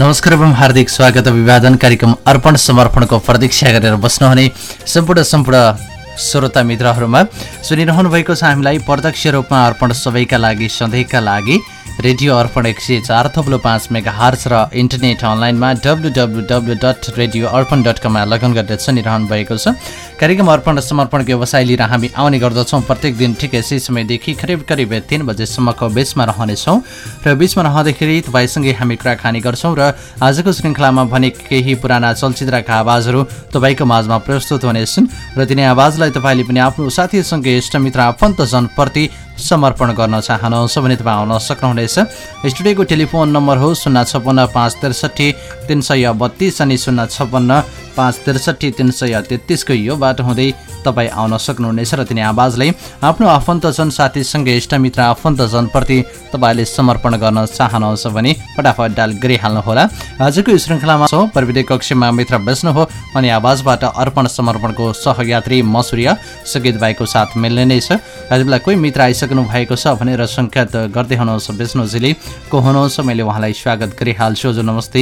नमस्कार एवं हार्दिक स्वागत अभिवादन कार्यक्रम अर्पण समर्पणको प्रतीक्षा गरेर बस्नुहुने सम्पूर्ण सम्पूर्ण श्रोता मित्रहरूमा। सुनिरहनु भएको छ हामीलाई प्रत्यक्ष रूपमा अर्पण सबैका लागि सधैँका लागि। रेडियो अर्पण एक सय चार थप्लो पाँच मेगा हार्स र इन्टरनेट अनलाइनमा W W W dot radio Arpan dot कममा लगन गरेर सुनिरहनु भएको छ। कार्यक्रम अर्पण र समर्पणको व्यवसाय लिएर हामी आउने गर्दछौँ। प्रत्येक दिन ठिक यसै समयदेखि करिब करिब तिन बजेसम्मको बिचमा रहनेछौँ। र बिचमा रहँदाखेरि तपाईँसँगै हामी कुराकानी गर्छौँ र आजको श्रृङ्खलामा भने केही पुराना चलचित्रका आवाजहरू तपाईँको माझमा प्रस्तुत हुनेछन्। र तिनै आवाजलाई तपाईँले पनि आफ्नो साथीसँगै इष्टमित्र आफन्तजनप्रति समर्पण गर्न चाहनुहुन्छ भने तपाईँ आउन सक्नुहुनेछ। स्टुडियोको टेलिफोन नम्बर हो शून्य छपन्न पाँच त्रिसठी तिन सय बत्तिस अनि शून्य छपन्न पाँच त्रिसठी तिन सय तेत्तिसको यो बाटो हुँदै तपाईँ आउन सक्नुहुनेछ र तिनी आवाजलाई आफ्नो आफन्तजन साथीसँगै इष्टमित्र आफन्तजनप्रति तपाईँले समर्पण गर्न चाहनुहुन्छ भने फटाफट डाल गरिहाल्नुहोला। आजको श्रृङ्खलामा छौँ प्रविधि कक्षमा मित्र बेच्नु हो अनि आवाजबाट अर्पण समर्पणको सहयात्री मसुरिया सगीत भाइको साथ मिल्ने नै छ। यति बेला कोही मित्र आइसक्नु भएको छ भनेर सङ्केत गर्दै हुनुहुन्छ बेच्नुजीले को हुनुहुन्छ? मैले उहाँलाई स्वागत गरिहाल्छु। हजुर नमस्ते।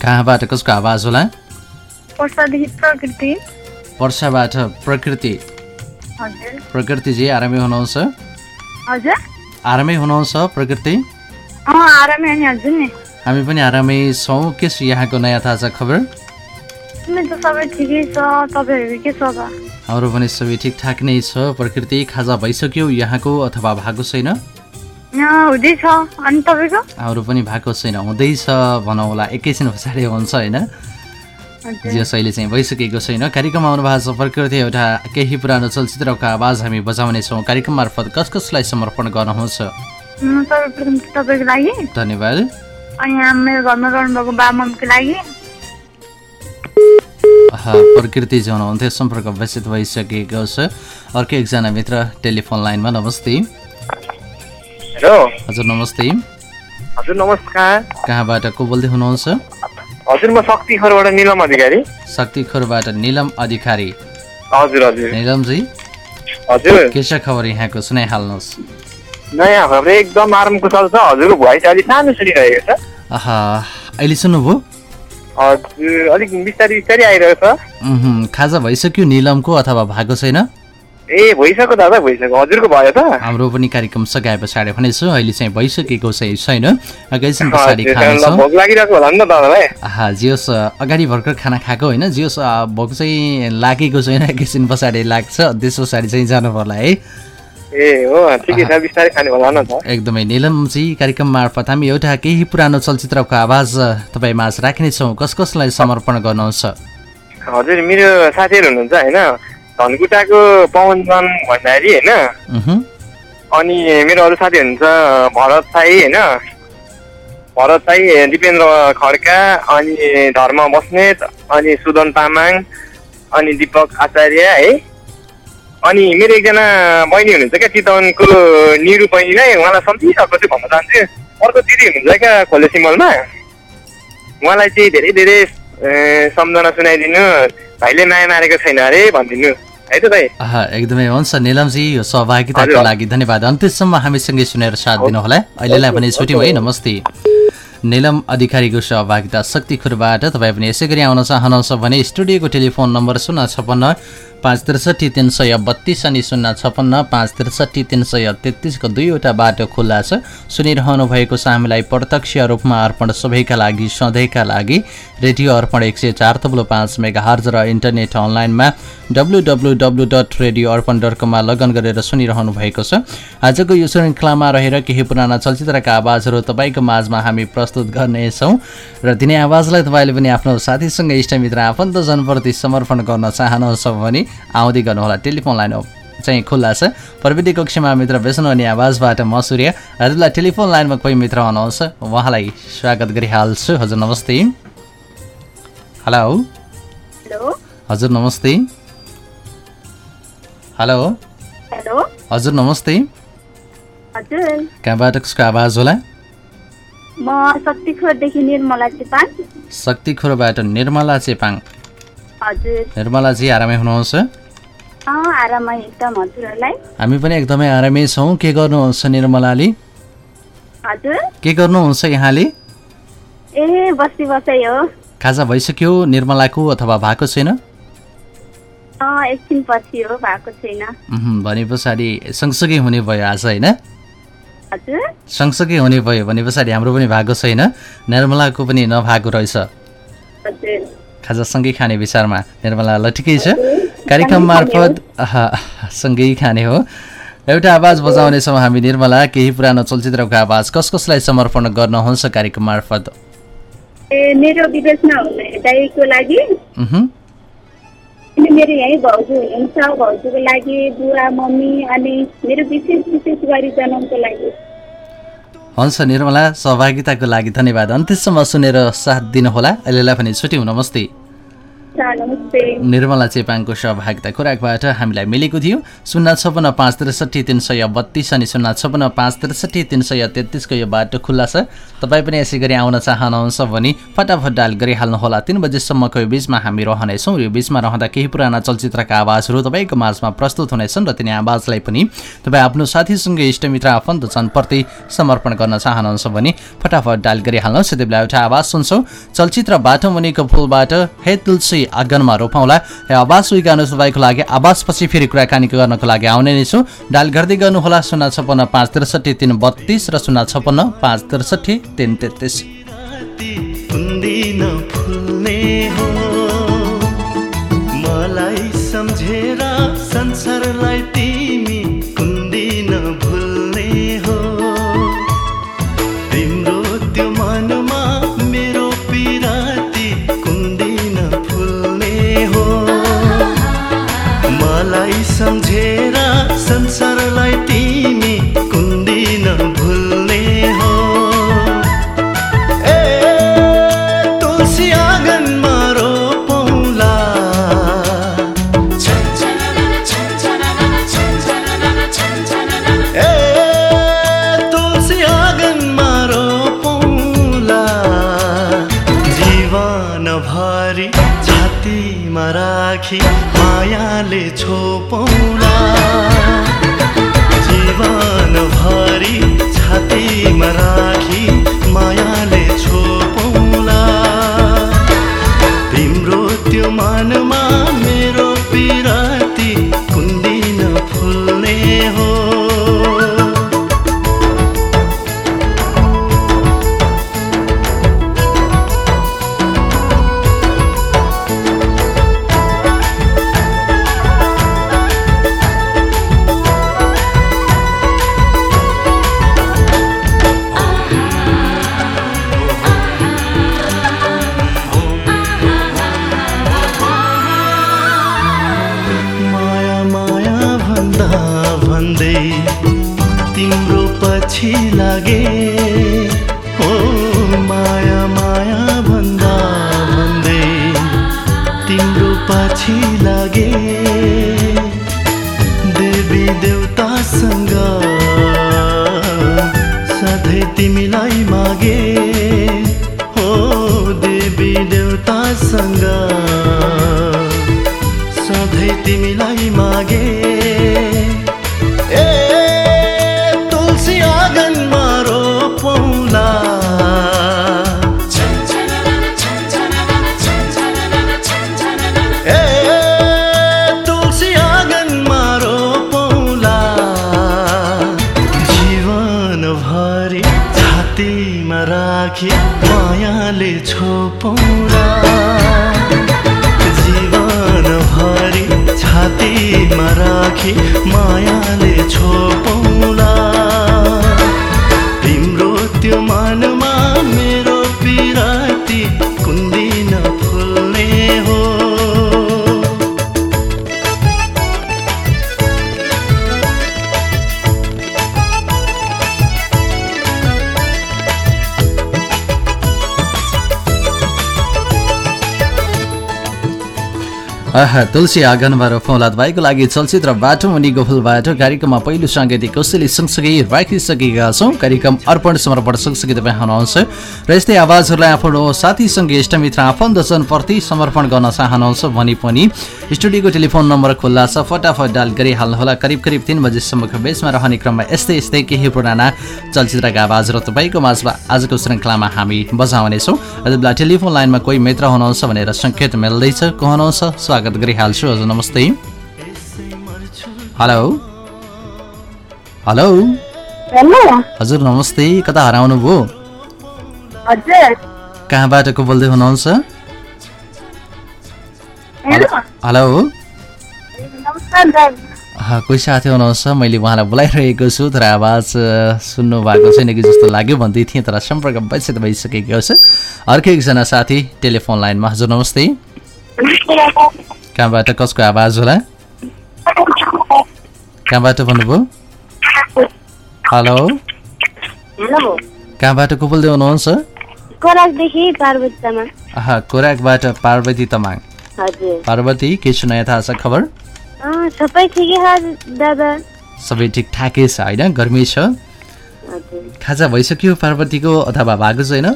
कहाँबाट कसको आवाज होला? वर्षाबाट प्रकृति। प्रकृतिजी आरामै हुनुहुन्छ? आरामै हुनुहुन्छ प्रकृति? हामी पनि आरामै छौँ। के छ यहाँको नयाँ ताजा खबर? हाम्रो पनि सबै ठिकठाक नै छ? प्रकृति खाजा भइसक्यो यहाँको अथवा भएको छैन? हाम्रो पनि भएको छैन। हुँदैछ भनौँ होला एकैछिन पछाडि हुन्छ होइन? जियो शैली चाहिँ भइसकेको छैन। कार्यक्रममा आउनु भएको छ प्रकृति एउटा केही पुरानो चलचित्रको आवाज हामी बजाउनेछौँ कार्यक्रम मार्फत कस कसलाई समर्पण गर्नुहुन्छ? धन्यवाद। जो हुनुहुन्थ्यो सम्पर्क व्यवस्थित भइसकेको छ। अर्को एकजना मित्र टेलिफोन लाइनमा नमस्ते। हेलो। हजुर नमस्ते। हजुर नमस्कार। कहाँबाट को बोल्दै हुनुहुन्छ? हजुर म शक्ति खरबाट निलम अधिकारी। शक्तिखोरबाट निलम अधिकारी। हजुर हजुर। निलमजी हजुर। के छ खबर यहाँको? सुनाइहाल्नुहोस् नयाँ खबर एकदम आराम कुशल छ हजुरको भोइस अलिक सानो सुनिरहेको छ। आहा अहिले सुन्नुभयो? हजुर अलिक बिस्तारै बिस्तारै आइरहेको छ। खाजा भइसक्यो निलमको अथवा भएको छैन? ए भइसक्यो दादा भइसक्यो। हजुरको भयो त। हाम्रो पनि कार्यक्रम सघाए पछाडि भनेछु अहिले चाहिँ भइसकेको चाहिँ छैन। एकैछिन पछाडि खानेछौँ। भोक लागिरहेको होला नि त दादालाई। जियोस् अगाडि भर्खर खाना खाएको होइन। जियोस् भोक चाहिँ लागेको छैन एकैछिन पछाडि लाग्छ। त्यस पछाडि चाहिँ जानु पर्ला है। ए हो ठिकै छ बिस्तारै खाने होला न त। एकदमै निलमजी कार्यक्रम मार्फत हामी एउटा केही पुरानो चलचित्रको आवाज तपाईँ माझ राख्नेछौँ। कस कसलाई समर्पण गर्नुहुन्छ? हजुर मेरो साथीहरू हुनुहुन्छ होइन? धनकुटाको पवनजन भण्डारी होइन? अनि मेरो अरू साथी हुनुहुन्छ भरत साई होइन? भरत साई दिपेन्द्र खड्का अनि धर्म बस्नेत अनि सुदन तामाङ अनि दिपक आचार्य है? अनि मेरो एकजना बहिनी हुनुहुन्छ क्या चितवनको निरु बहिनीलाई उहाँलाई सम्झिरहेको चाहिँ भन्न चाहन्छु। अर्को दिदी हुनुहुन्छ क्या खोले सिमलमा। उहाँलाई चाहिँ धेरै धेरै सम्झना सुनाइदिनु। भाइले माया मारेको छैन अरे भनिदिनु। है त एकदमै हुन्छ निलमजी यो सहभागिताको। लागि धन्यवाद। अन्त्यसम्म हामीसँगै सुनेर साथ दिनुहोला। अहिलेलाई पनि छुट्यौँ है। नमस्ते। निलम अधिकारीको सहभागिता शक्तिखुरबाट तपाईँ पनि यसै गरी आउन चाहनुहुन्छ भने स्टुडियोको टेलिफोन नम्बर शून्य छपन्न पाँच त्रिसठी तिन सय बत्तिस अनि शून्य छपन्न पाँच त्रिसठी तिन सय तेत्तिसको दुईवटा बाटो खुल्ला छ सुनिरहनु भएको छ हामीलाई प्रत्यक्ष रूपमा अर्पण सबैका लागि सधैँका लागि रेडियो अर्पण एक सय चार तब्लो पाँच मेगा हर्ज र इन्टरनेट अनलाइनमा W W W dot radio Arpan dot कममा लगन गरेर सुनिरहनु भएको छ। आजको यो श्रृङ्खलामा रहेर केही पुराना चलचित्रका आवाजहरू तपाईँको माझमा हामी प्रस्तुत गर्नेछौँ र तिनै आवाजलाई तपाईँले पनि आफ्नो साथीसँग इष्टमित्र आफन्तजनप्रति समर्पण गर्न चाहनुहुन्छ भने आउँदै गर्नुहोला। टेलिफोन लाइन चाहिँ खुल्ला छ। प्रविधि कक्षमा मित्र बेच्नु अनि आवाजबाट म सूर्य। हजुरलाई टेलिफोन लाइनमा कोही मित्र हुनुहुन्छ? उहाँलाई स्वागत गरिहाल्छु। हजुर नमस्ते। हेलो। हेलो। हजुर नमस्ते। हेलो। हेलो। हजुर नमस्ते। कहाँबाट कसको आवाज होला? शक्तिखोरबाट निर्मला चेपाङ। निर्मलाजी आरामै हुनुहुन्छ? हामी पनि एकदमै आरामै छौँ। के गर्नुहुन्छ निर्मलाले? के गर्नुहुन्छ यहाँले? ए बस्ती बसाइ हो। खाजा भइसक्यो निर्मलाको अथवा भएको छैन? अँ एकछिन पछि हो भएको छैन। भने पछाडि सँगसँगै हुने भयो आज होइन? सँगसँगै हुने भयो भने पछाडि हाम्रो पनि भएको छैन। निर्मलाको पनि नभएको रहेछ। खाजा सँगै खाने विचारमा निर्मला ठिकै छ। कार्यक्रम मार्फत सँगै खाने हो। एउटा आवाज बजाउनेछौँ हामी निर्मला केही पुरानो चलचित्रको आवाज। कस कसलाई समर्पण गर्नुहुन्छ कार्यक्रम मार्फत? ए मेरो विदेशमा दाईको लागि। अनि मेरो यहीँ भाउजू हुनुहुन्छ। भाउजूको लागि बुवा मम्मी अनि मेरो विशेष विशेष गरी जन्मको लागि। हुन्छ निर्मला सहभागिताको लागि धन्यवाद। अन्त्यसम्म सुनेर साथ दिनुहोला। अहिलेलाई पनि छुट्यौँ नमस्ते नमस्ते। निर्मला चेपाङको सहभागिता खुराकबाट हामीलाई मिलेको थियो। शून्य छपन्न पाँच त्रिसठी तिन सय बत्तिस अनि शून्य छपन्न पाँच त्रिसठी तिन सय तेत्तिसको यो बाटो खुल्ला छ। तपाईँ पनि यसै गरी आउन चाहनुहुन्छ भने फटाफट डायल गरिहाल्नुहोला। तिन बजेसम्मको यो बिचमा हामी रहनेछौँ। यो बिचमा रहँदा केही पुराना चलचित्रका आवाजहरू तपाईँको माझमा प्रस्तुत हुनेछन् र तिनी आवाजलाई पनि तपाईँ आफ्नो साथीसँगै इष्टमित्र आफन्तजनप्रति समर्पण गर्न चाहनुहुन्छ भने फटाफट डायल गरिहाल्नुहोस्। यति बेला एउटा आवाज सुन्छौँ। चलचित्रबाट मुनिको फुलबाट हे तुलसी आँगनमा रोपाउँला। आवाज स्वीकार्नु तपाईँको लागि आवाजपछि फेरि कुराकानी गर्नको लागि आउने नै छु। डायल गर्दै गर्नुहोला शून्य छपन्न पाँच त्रिसठी तिन बत्तिस र शून्य छपन्न पाँच त्रिसठी तिन तेत्तिस। संसारलाई सधैँ तिमीलाई मागे। मायाले छोपौँला तुलसी आँगनबाट फौलाद भाइको लागि चलचित्र बाटो मुनिको फुलबाट कार्यक्रममा पहिलो साङ्गीतिक कौशली सँगसँगै राखिसकेका छौँ। कार्यक्रम अर्पण समर्पण सँगसँगै तपाईँ हुनुहुन्छ। र यस्तै आवाजहरूलाई आफ्नो साथीसँग इष्टमित्र आफन्तजनप्रति समर्पण गर्न चाहनुहुन्छ भने पनि स्टुडियोको टेलिफोन नम्बर खुल्ला छ। फटाफट डायल गरिहाल्नुहोला। करिब करिब तिन बजीसम्मको बेचमा रहने क्रममा यस्तै यस्तै केही पुराना चलचित्रका आवाजहरू तपाईँको माझमा आजको श्रृङ्खलामा हामी बजाउनेछौँ। यति बेला टेलिफोन लाइनमा कोही मित्र हुनुहुन्छ भनेर सङ्केत मिल्दैछ। को हुनुहुन्छ? स्वागत। गरिहाल्छु। हजुर नमस्ते। हेलो। हेलो। हजुर नमस्ते। कता हराउनु भयो? कहाँबाट को बोल्दै हुनुहुन्छ? हेलो। कोही साथी हुनुहुन्छ? मैले उहाँलाई बोलाइरहेको छु तर आवाज सुन्नु भएको छैन कि जस्तो लाग्यो। भन्दै थिएँ तर सम्पर्क वैसित भइसकेको छ। अर्को एकजना साथी टेलिफोन लाइनमा। हजुर नमस्ते। कहाँबाट कसको आवाज होला? कहाँबाट भन्नुभयो? हेलो? कहाँबाट को बोल्दै हुनुहुन्छ कोराकबाट पार्वती तमाङ। पार्वती के छ नयाँ थाहा छ खबर सबै ठिकै छ दादा। सबै ठिकठाकै छ होइन? गर्मी छ। खाजा भइसक्यो पार्वतीको अथवा भएको छैन?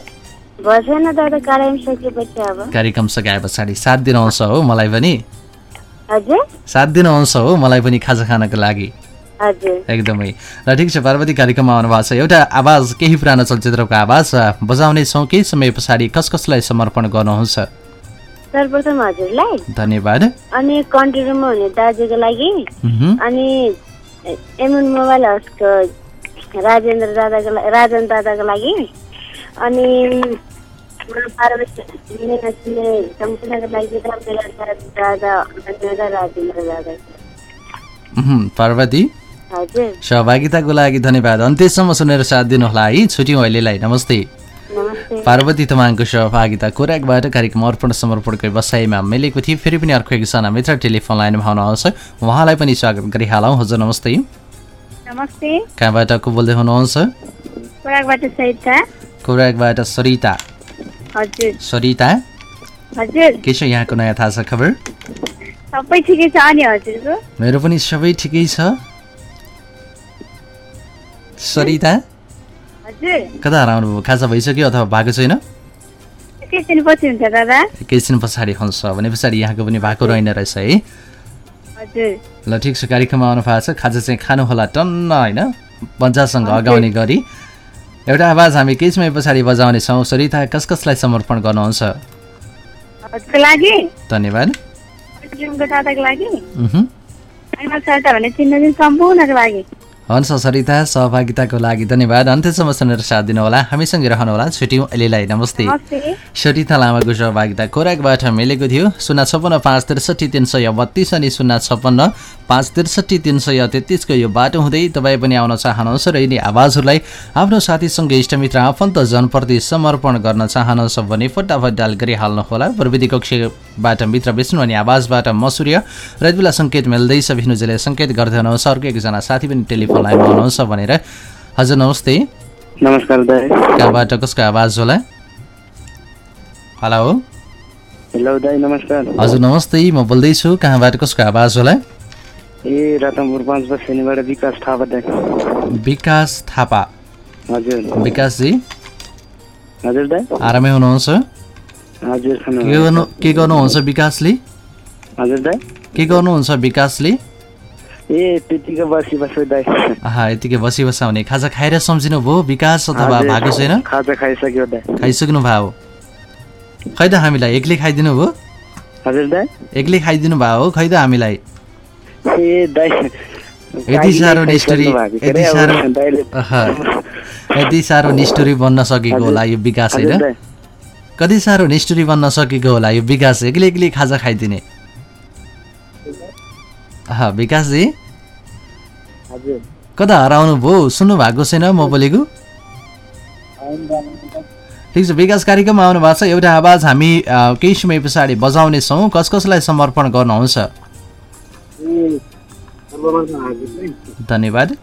कार्यक्रम सकाए पछाडि सात दिन आउँछ हो मलाई पनि। सात दिन आउँछ हो मलाई पनि खाजा खानको लागि। एकदमै। र ठिक छ पार्वती कार्यक्रममा आउनु भएको छ। एउटा आवाज केही पुरानो चलचित्रको आवाज अ, बजाउनेछौँ केही समय पछाडि कस कसलाई समर्पण गर्नुहुन्छ? सर्वप्रथम हजुरलाई। धन्यवाद। अनि कन्ट्रीमा हुने दाजुको लागि। अनि एमएन मोबाइल हाउसको राजेन्द्र दादाको राजन दादाको लागि। अनि पार्वती। दादा राजेन्द्र दादा सहभागिताको लागि धन्यवाद। अन्त्यसम्म सुनेर साथ दिनुहोला है छुट्यौँ अहिलेलाई। नमस्ते। पार्वती तपाईँको सहभागिता कोराकबाट कार्यक्रम अर्पण समर्पणको बसाइमा मिलेको थियो। फेरि पनि अर्को एकजना मित्र टेलिफोन लाइनमा आउनुहुन्छ उहाँलाई पनि स्वागत गरिहालौँ। हजुर नमस्ते। नमस्ते। कहाँबाट को बोल्दै हुनुहुन्छ? कोराकबाट सरिता। सरिता हजुर। के छ यहाँको नयाँ थाहा छ खबर? सबै ठिकै छ अनि हजुरको? मेरो पनि सबै ठिकै छ। सरिता हजुर। कता हराउनु भयो? खाजा भइसक्यो अथवा भएको छैन? एकैछिन पछि हुन्छ दादा। एकैछिन पछाडि हुन्छ। भने पछाडि यहाँको पनि भएको रहेन रहेछ है। हजुर। ल ठिक छ कार्यक्रममा आउनु भएको छ। खाजा चाहिँ खानु होला टन्न होइन? मजासँग अगाउने गरी। एउटा आवाज हामी केही समय पछाडि बजाउनेछौँ सरिता कस कसलाई समर्पण गर्नुहुन्छ? धन्यवाद। लागि। हुन्छ सरिता सहभागिताको लागि धन्यवाद। अन्त्यसम्म सुनेर साथ दिनुहोला हामीसँगै रहनुहोला छुट्यौँ अहिलेलाई नमस्ते। नमस्ते। सरिता लामाको सहभागिता खोराकबाट मिलेको थियो। शून्य छप्पन्न पाँच त्रिसठी तिन सय बत्तिस अनि शून्य छप्पन्न पाँच त्रिसठी तिन सय तेत्तिसको यो बाटो हुँदै तपाईँ पनि आउन चाहनुहुन्छ र यिनी आवाजहरूलाई आफ्नो साथीसँग इष्टमित्र आफन्त जनप्रति समर्पण गर्न चाहनुहुन्छ भने फटाफट डाल गरिहाल्नुहोला। प्रविधि कक्षबाट मित्र विष्णु अनि आवाजबाट मसुर्य र यति बेला सङ्केत मिल्दैछ। विष्णुजीले सङ्केत गर्दै हुनुहुन्छ। अर्को एकजना साथी पनि टेलिफोन लाइनमा हुनुहुन्छ भनेर। हजुर नमस्ते। नमस्कार दाई। कहाँबाट कसको आवाज होला? हेलो हेलो दाई नमस्कार। हजुर नमस्ते म बोल्दैछु। कहाँबाट कसको आवाज होला? ए रतनपुर पाँच बस्तीबाट विकास थापा दाई। विकास थापा। हजुर। विकासजी हजुर दाई। आरामै हुनुहुन्छ? हजुर के गर्नु के गर्नुहुन्छ विकासले? हजुर दाई। के गर्नुहुन्छ विकासले? ए त्यतिकै बसी आहा यतिकै बसी बसा हुने खाजा खाएर सम्झिनु भयो विकास अथवा भएको छैन? खाजा खाइसक्यो खाइसक्नु भयो खै त हामीलाई एक्लै खाइदिनु भयो? हजुर दाई एक्लै खाइदिनु भयो हो खै त हामीलाई? ए दाई यति साह्रो निष्ठुरी यति साह्रो यति साह्रो निष्ठुरी बन्न सकेको होला यो विकास होइन? कति साह्रो निष्ठुरी बन्न सकेको होला यो विकास एक्लै एक्लै खाजा खाइदिने। विकासजी हजुर। कता हराउनु भयो? सुन्नु भएको छैन म बोलेको। ठिक छ विकास कार्यक्रममा आउनु भएको छ। एउटा आवाज हामी केही समय पछाडि बजाउनेछौँ। कस कसलाई समर्पण गर्नुहुन्छ? धन्यवाद।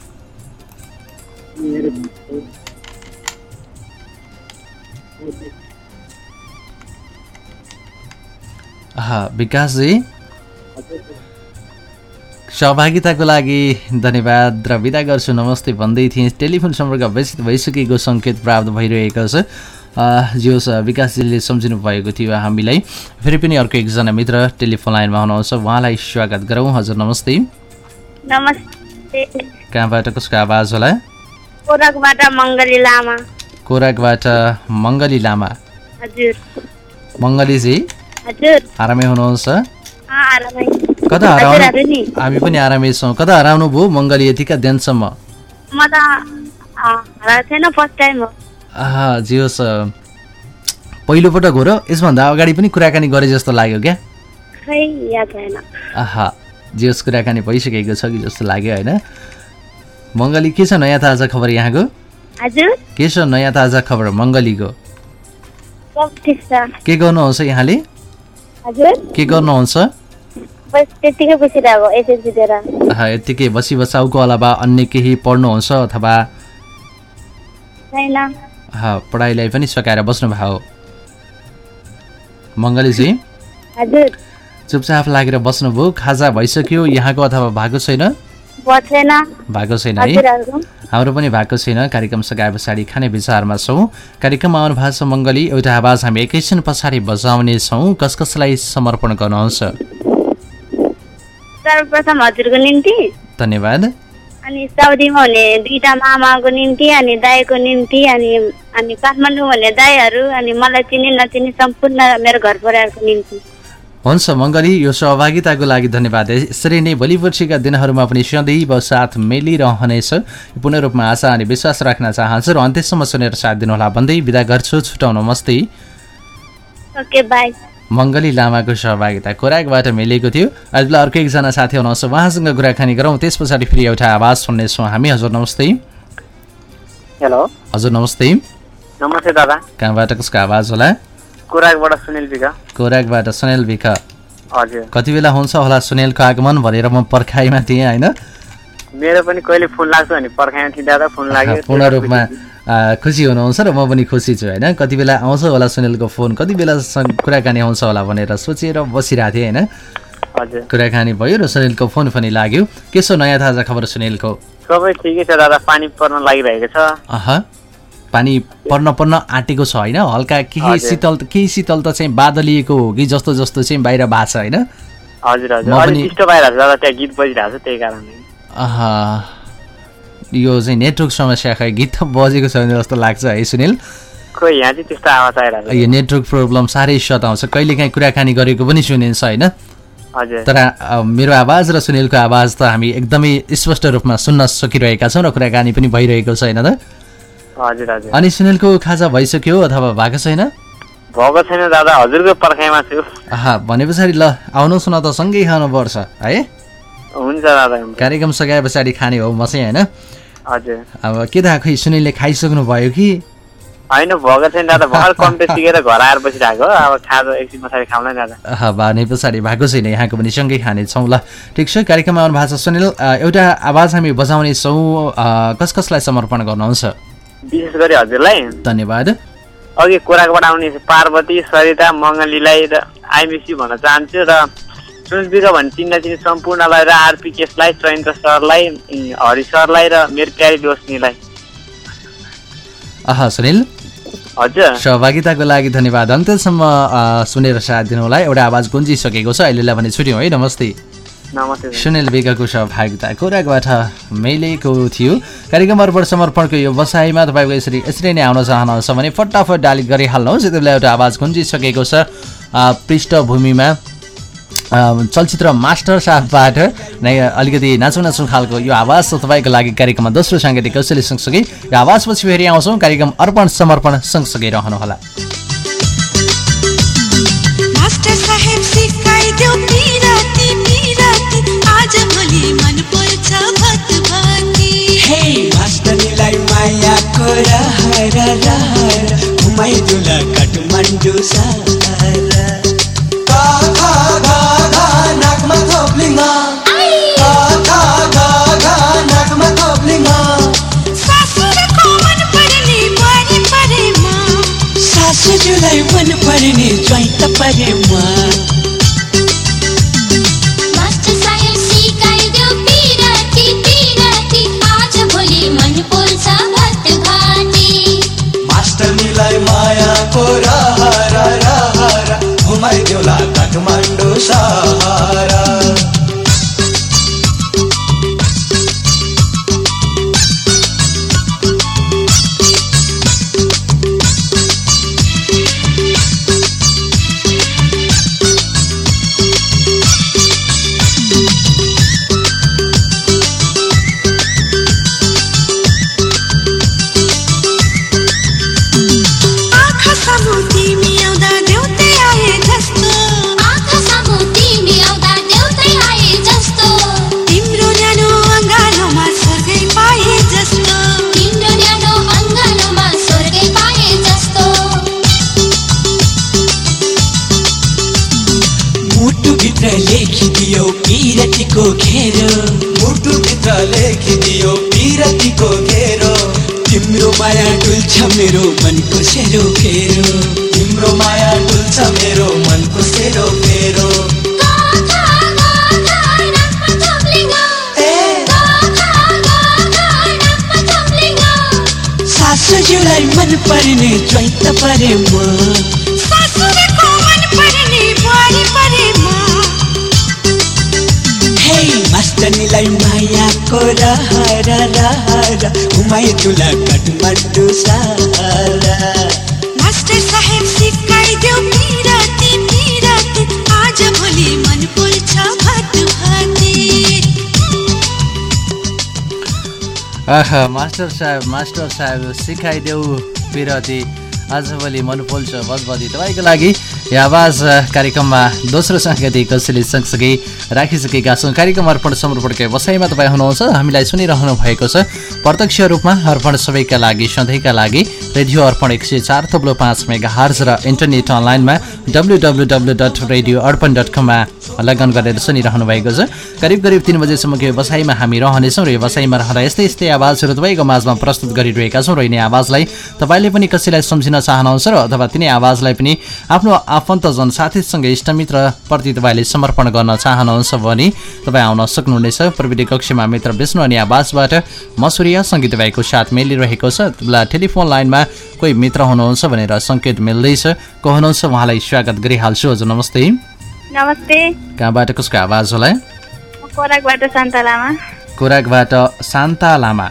विकासजी सहभागिताको लागि धन्यवाद र विदा गर्छु। नमस्ते भन्दै थिएँ। टेलिफोन सम्पर्क व्यस्त भइसकेको सङ्केत प्राप्त भइरहेको छ। जो विकासजीले सम्झिनु भएको थियो हामीलाई। फेरि पनि अर्को एकजना मित्र टेलिफोन लाइनमा हुनुहुन्छ। उहाँलाई स्वागत गरौँ। हजुर नमस्ते। नमस्ते। कहाँबाट कसको आवाज होला? कोरकबाट मङ्गली लामा। कोराकबाट मङ्गली लामा। हजुर। मङ्गलीजी? हजुर। आरामै हुनुहुन्छ? आरामै। कता हराउनु? हामी पनि आरामै छौँ कता हराउनु भयो मङ्गली यतिका दिनसम्म? म त अँ, हराएको छैन फर्स्ट टाइम हो। जियोस् पहिलोपटक हो र यसभन्दा अगाडि पनि कुराकानी गरे जस्तो लाग्यो क्या? आहा जियोस् कुराकानी भइसकेको छ कि जस्तो लाग्यो होइन? मङ्गली के छ नयाँ ताजा खबर यहाँको? के छ नयाँ ताजा खबर मङ्गलीको? के गर्नुहुन्छ यहाँले? के गर्नुहुन्छ? त्यतिकै बसिरहेको एसएससी दिएर। आहा, यत्तिकै बसी बसाउको अलावा अन्य केही पढ्नुहुन्छ अथवा? पढाइलाई पनि सकाएर बस्नुभयो। मङ्गलीजी? हजुर। चुपचाप लागेर बस्नुभयो खाजा भइसक्यो यहाँको अथवा भएको छैन? भएको छैन। है। हाम्रो पनि भएको छैन। कार्यक्रम सकाए पछाडि खाने विचारमा छौँ। कार्यक्रममा आउनु भएको छ मङ्गली। एउटा आवाज हामी एकैछिन पछाडि बजाउने छौँ। कस कसलाई समर्पण गर्नुहुन्छ? सर्वप्रथम हजुरको निम्ति। धन्यवाद। अनि साउदीमा हुने दुईटा मामाको निम्ति अनि दाईको निम्ति अनि अनि काठमाडौँ हुने दाईहरू अनि मलाई चिने नचिने सम्पूर्ण मेरो घर परिवारको निम्ति। हुन्छ मङ्गली यो सहभागिताको लागि धन्यवाद। यसरी नै भोलि पर्सिका दिनहरूमा पनि सदैव साथ मिलिरहनेछ। पूर्ण रूपमा आशा अनि विश्वास राख्न चाहन्छु र अन्त्यसम्म सुनेर साथ दिनुहोला भन्दै विदा गर्छु। छुटाउनु मस्ती। Okay by. मङ्गली लामाको सहभागिता खोराकबाट मिलेको थियो। अहिले बेला अर्को एकजना साथी हुनुहुन्छ। उहाँसँग कुराकानी गरौँ। त्यस पछाडि फेरि एउटा आवाज सुन्नेछौँ हामी। हजुर नमस्ते। हेलो। हजुर नमस्ते। नमस्ते दादा। कहाँबाट कसको आवाज होला? कुराकबाट सुनिल बिका कोराकबाट सुनेल विक हजुर। कति बेला हुन्छ होला सुनेलको आगमन भनेर म पर्खाइमा थिएँ होइन? मेरो पनि कहिले फोन लाग्छ भने पर्खाइमा थिएँ दादा। फोन लाग्यो। पूर्ण रूपमा। खुसी हुनुहुन्छ र म पनि खुसी छु होइन? कति बेला आउँछ होला सुनेलको फोन कति बेलासँग कुराकानी आउँछ होला भनेर सोचेर बसिरहेको थिएँ होइन? कुराकानी भयो र सुनिलको फोन पनि लाग्यो। के छ नयाँ ताजा खबर सुनिलको? सबै ठिकै छ दादा पानी पर्न लागिरहेको छ। अह पानी पर्न पर्न आँटेको छ होइन? हल्का केही। शीतल केही शीतल त चाहिँ बादलिएको हो कि जस्तो जस्तो चाहिँ बाहिर भएको छ होइन? यो चाहिँ नेटवर्क समस्या खै गीत त बजेको छ भने जस्तो लाग्छ है सुनिल? खोइ यहाँ चाहिँ त्यस्तो आवाज आइरहेको यो नेटवर्क प्रब्लम साह्रै सताउँछ कहिलेकाहीँ कुराकानी गरेको पनि सुनिन्छ होइन? तर मेरो आवाज र सुनिलको आवाज त हामी एकदमै स्पष्ट रूपमा सुन्न सकिरहेका छौँ र कुराकानी पनि भइरहेको छ होइन त अनि सुनिलको खाजा भइसक्यो अथवा भएको छैन? भएको छैन दादा हजुरको पर्खाइमा छु। आहा भने पछाडि ल आउनुहोस् न त सँगै खानुपर्छ है? हुन्छ दादा कार्यक्रम सकाए पछाडि खाने हो म चाहिँ होइन। अब के थाहा खै सुनिलले खाइसक्नु भयो कि? होइन भएको छैन दादा भर्खर कम्प्लेट सिकेर घर आएर बसिरहेको। अब खाजा एकछिन पछाडि खाउँला नि दादा। भने पछाडि भएको छैन यहाँको पनि सँगै खानेछौँ ल। ठिक छ कार्यक्रममा आउनु भएको छ सुनिल एउटा आवाज हामी बजाउनेछौँ कस कसलाई समर्पण गर्नुहुन्छ? विशेष गरी हजुरलाई। धन्यवाद। अघि कोराकबाट आउने पार्वती सरिता मङ्गलीलाई र आइमिसी भन्न चाहन्छु र सुनबिर भन्ने चिन्न चिनी सम्पूर्णलाई र आरपी केसलाई चयन्त्र सरलाई हरि सरलाई र मेरो प्यारी दोस्नीलाई सुनिल? हजुर। सहभागिताको लागि धन्यवाद। अन्त्यसम्म सुनेर साथ दिनुहोला एउटा आवाज गुन्जिसकेको छ। अहिलेलाई भने छुट्यौँ है। नमस्ते। नमस्ते। सुनिल बेगाको सहभागिता। कोराकबाट मिलेको थियो। कार्यक्रम अर्पण समर्पणको यो बसाइमा तपाईँको यसरी यसरी नै आउन चाहनुहुन्छ भने फटाफट डालिट गरिहाल्नुहोस्। यति बेला एउटा आवाज गुन्जिसकेको छ पृष्ठभूमिमा। चलचित्र मास्टर साहबबाट नै अलिकति नाचौँ नाचौँ खालको यो आवाज छ तपाईँको लागि कार्यक्रममा दोस्रो साङ्गीतिक कौशली सँगसँगै यो आवाजपछि फेरि आउँछौँ। कार्यक्रम अर्पण समर्पण सँगसँगै रहनुहोला। मास्टर मन पर्ने ज्वाइँ परेमा मास्टर साहेब सासूजीलाई मन पर्ने चैत परे म सासुरेको मन पर्ने बुहारी परेमा हे मास्टरनीलाई मायाको रहर रहर घुमाइदुला काठमाडौँ सारा मास्टर साहेब आहा मास्टर साहेब मास्टर साहेब सिकाइदेऊ पिरती आजभोलि पोल्छ बदबदी तपाईँको लागि। यो आवाज कार्यक्रममा दोस्रो साङ्गीतिक कसैले सँगसँगै राखिसकेका छौँ। कार्यक्रम अर्पण समर्पणकै बसाइमा तपाईँ हुनुहुन्छ। हामीलाई सुनिरहनु भएको छ प्रत्यक्ष रूपमा अर्पण सबैका लागि सधैँका लागि। रेडियो अर्पण एक सय चार थप्लो पाँच मेगा हर्ज र इन्टरनेट अनलाइनमा W W W dot radio Arpan dot कममा लगन गरेर सुनिरहनु भएको छ। करिब करिब तिन बजेसम्मको यो बसाइमा हामी रहनेछौँ र यो बसाइमा रहँदा यस्तै यस्तै आवाजहरू तपाईँको माझमा प्रस्तुत गरिरहेका छौँ र यिनै आवाजलाई तपाईँले पनि कसैलाई सम्झिन चाहनुहुन्छ र अथवा तिनै आवाजलाई पनि आफ्नो आफन्तजन साथीसँग इष्टमित्रप्रति तपाईँले समर्पण गर्न चाहनुहुन्छ भने तपाईँ आउन सक्नुहुनेछ। प्रविधि कक्षमा मित्र विष्णु अनि आवाजबाट म सूर्य सङ्गीत भाइको साथ मिलिरहेको छ। टेलिफोन लाइनमा कोही मित्र हुनुहुन्छ भनेर सङ्केत मिल्दैछ। को हुनुहुन्छ? उहाँलाई स्वागत गरिहाल्छु। हजुर नमस्ते। नमस्ते। कहाँबाट कसको आवाज होला? कोराकबाट शान्ता लामा। कोराकबाट शान्ता लामा।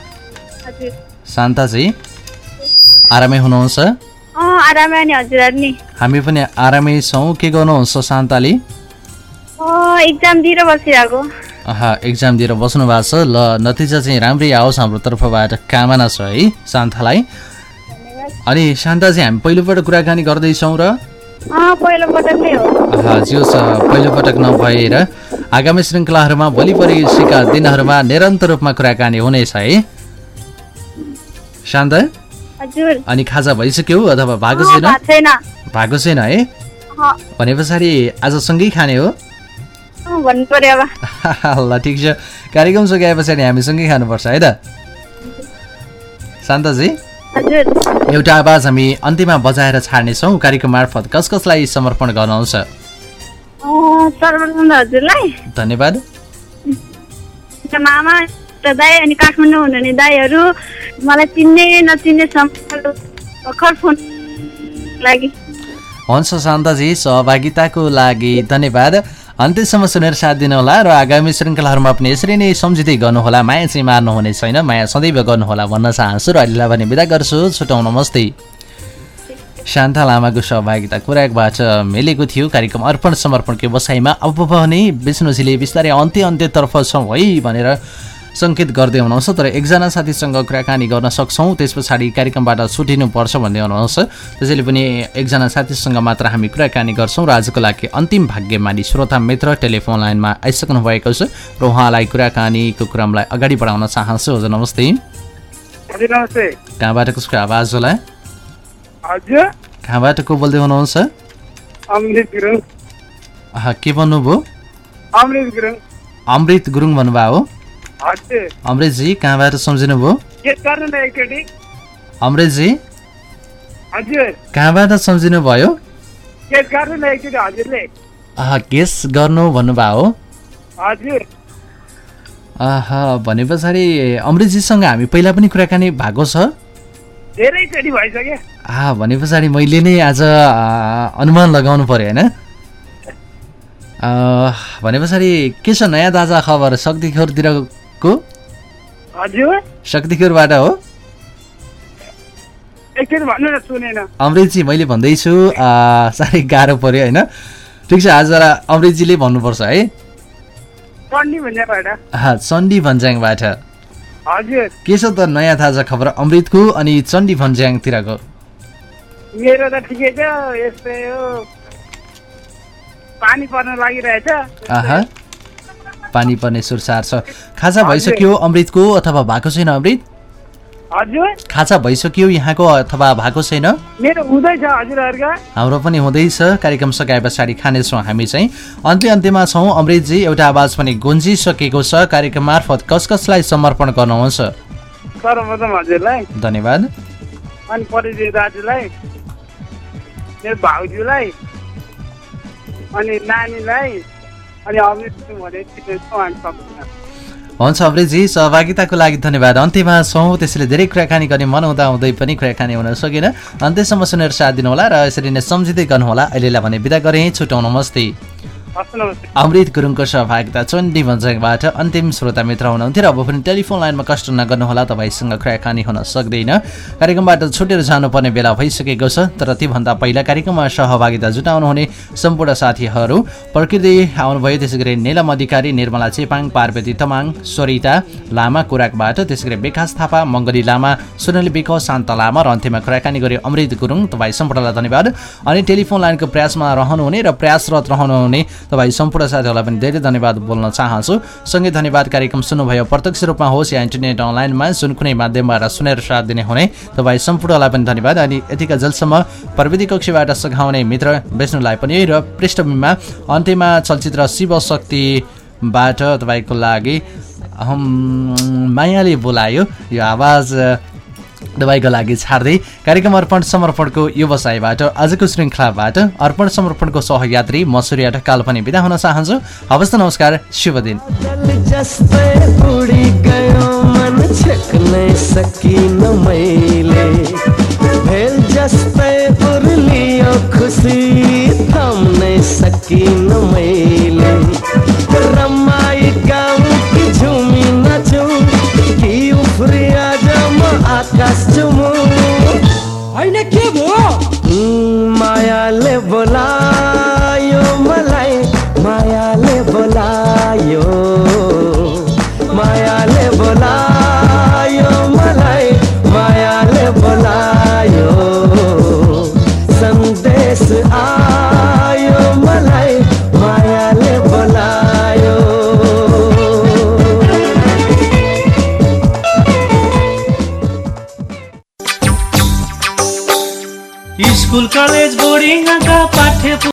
शान्ताजी आरामै हुनुहुन्छ? हामी पनि आरामै छौँ। के गर्नुहुन्छ शान्ताले? एक्जाम दिएर बस्नु भएको छ। ल नतिजा चाहिँ राम्रै आओस् हाम्रो तर्फबाट। कामना छ है शान्तालाई। अनि शान्ता चाहिँ हामी पहिलोपटक कुराकानी गर्दैछौँ र? अँ पहिलोपटक नभएर आगामी श्रृङ्खलाहरूमा भोलि परेका दिनहरूमा निरन्तर रूपमा कुराकानी हुनेछ है। शान्त? हजुर। अनि खाजा भइसक्यो अथवा भएको छैन? भएको छैन। है? भने पछाडि आज सँगै खाने हो। ल ठिक छ। कार्यक्रम सकाए पछाडि हामी सँगै खानुपर्छ है त। शान्ताजी? हजुर एउटा आवाज हामी अन्त्यमा बजाएर छाड्नेछौँ। कार्यक्रम मार्फत कस कसलाई समर्पण गर्नुहुन्छ धन्यवाद। मामा त दाई अनि काठमाडौँ हुनुहुने दाईहरू मलाई चिन्ने नचिन्ने भर्खर फोन लागि। हुन्छ शान्ताजी सहभागिताको लागि धन्यवाद। अन्त्यसम्म सुनेर साथ दिनुहोला र आगामी श्रृङ्खलाहरूमा पनि यसरी नै सम्झिँदै गर्नुहोला। माया चाहिँ मार्नुहुने छैन माया सदैव गर्नुहोला भन्न चाहन्छु र अहिलेलाई भने बिदा गर्छु। छुटाउ नमस्ते। शान्ता लामाको सहभागिता कुराकबाट मिलेको थियो। कार्यक्रम अर्पण समर्पणको बसाइमा अब भने विष्णुजीले बिस्तारै अन्त्य अन्त्यतर्फ छौँ है भनेर सङ्केत गर्दै हुनुहुन्छ तर एकजना साथीसँग कुराकानी गर्न सक्छौँ त्यस पछाडि कार्यक्रमबाट छुटिनुपर्छ भन्दै हुनुहुन्छ। त्यसैले पनि एकजना साथीसँग मात्र हामी कुराकानी गर्छौँ र आजको लागि अन्तिम भाग्यमानी श्रोता मित्र टेलिफोन लाइनमा आइसक्नु भएको छ र उहाँलाई कुराकानीको क्रमलाई अगाडि बढाउन चाहन्छु। हजुर नमस्ते। कहाँबाट कसको आवाज होला? कहाँबाट को बोल्दै हुनुहुन्छ? अमृत गुरुङ। के भन्नुभयो? अमृत गुरुङ। अमृतजी कहाँबाट सम्झिनुभयो के गर्नु न एकचोटि अमृतजी कहाँबाट सम्झिनु भयो? के गर्नु गेस भन्नुभयो भने पछाडि अमृतजीसँग हामी पहिला पनि कुराकानी भएको छ? भने पछाडि मैले नै आज अनुमान लगाउनु पर्यो होइन? भने पछाडि के छ नयाँ ताजा खबर? हजुर। शक्तिखोरबाट हो? अमृतजी मैले भन्दैछु साह्रै गाह्रो पऱ्यो होइन? ठिक छ आज अमृतजीले भन्नुपर्छ है? चण्डी भन्ज्याङबाट। के छ त नयाँ ताजा खबर अमृतको अनि चण्डी भन्ज्याङतिरको? मेरो त ठिकै छ यस्तै हो। पानी पर्न लागिरहेछ। पानी पर्ने सुरसार छ। खाजा भइसक्यो अमृतको अथवा भएको छैन अमृत? हजुर। खाजा भइसक्यो यहाँको अथवा भएको छैन? हाम्रो पनि हुँदैछ कार्यक्रम सकाए पछाडि खानेछौँ हामी चाहिँ। अन्त्य अन्त्यमा छौँ। अमृतजी एउटा आवाज पनि गुन्जिसकेको छ। कार्यक्रम मार्फत कस कसलाई समर्पण गर्नुहुन्छ? धन्यवाद। अनि परिचय दाजुलाई मेरो भाउजूलाई अनि नानीलाई हुन्छ अमृतजी सहभागिताको लागि धन्यवाद। अन्त्यमा छौँ त्यसैले धेरै कुराकानी गर्ने मन हुँदा हुँदै पनि कुराकानी हुन सकेन। अन्त्यसम्म सुनेर साथ दिनुहोला र यसरी नै सम्झिँदै गर्नुहोला। अहिलेलाई भने बिदा गरेँ। छुट्याउनु नमस्ते। अमृत गुरुङको सहभागिता चण्डी भन्ज्याङबाट अन्तिम श्रोता मित्र हुनुहुन्थ्यो र अब पनि टेलिफोन लाइनमा कष्ट नगर्नुहोला तपाईँसँग कुराकानी हुन सक्दैन। कार्यक्रमबाट छुटेर जानुपर्ने बेला भइसकेको छ तर त्योभन्दा पहिला कार्यक्रममा सहभागिता जुटाउनुहुने सम्पूर्ण साथीहरू। प्रकृति आउनुभयो त्यसै गरी निलम अधिकारी निर्मला चेपाङ पार्वती तमाङ सरिता लामा कुराकबाट त्यसै गरी विकास थापा मङ्गली लामा सुनली बिक शान्त लामा र अन्त्यमा कुराकानी गरे अमृत गुरुङ। तपाईँ सम्पूर्णलाई धन्यवाद। अनि टेलिफोन लाइनको प्रयासमा रहनुहुने र प्रयासरत रहनुहुने तपाईँ सम्पूर्ण साथीहरूलाई पनि धेरै धन्यवाद बोल्न चाहन्छु। सँगै धन्यवाद कार्यक्रम सुन्नुभयो। प्रत्यक्ष रूपमा होस् या इन्टरनेट अनलाइनमा जुन कुनै माध्यमबाट सुनेर साथ दिने हुने तपाईँ सम्पूर्णलाई पनि धन्यवाद। अनि यतिका जलसम्म प्रविधि कक्षीबाट सघाउने मित्र विष्णुलाई पनि र पृष्ठभूमिमा अन्त्यमा चलचित्र शिवशक्तिबाट तपाईँको लागि मायाले बोलायो। यो आवाज तपाईँको लागि छाड्दै कार्यक्रम अर्पण समर्पणको व्यवसायबाट आजको श्रृङ्खलाबाट अर्पण समर्पणको सहयात्री म सूर्य ढकाल पनि बिदा हुन चाहन्छु। हवस् त नमस्कार शुभ दिन।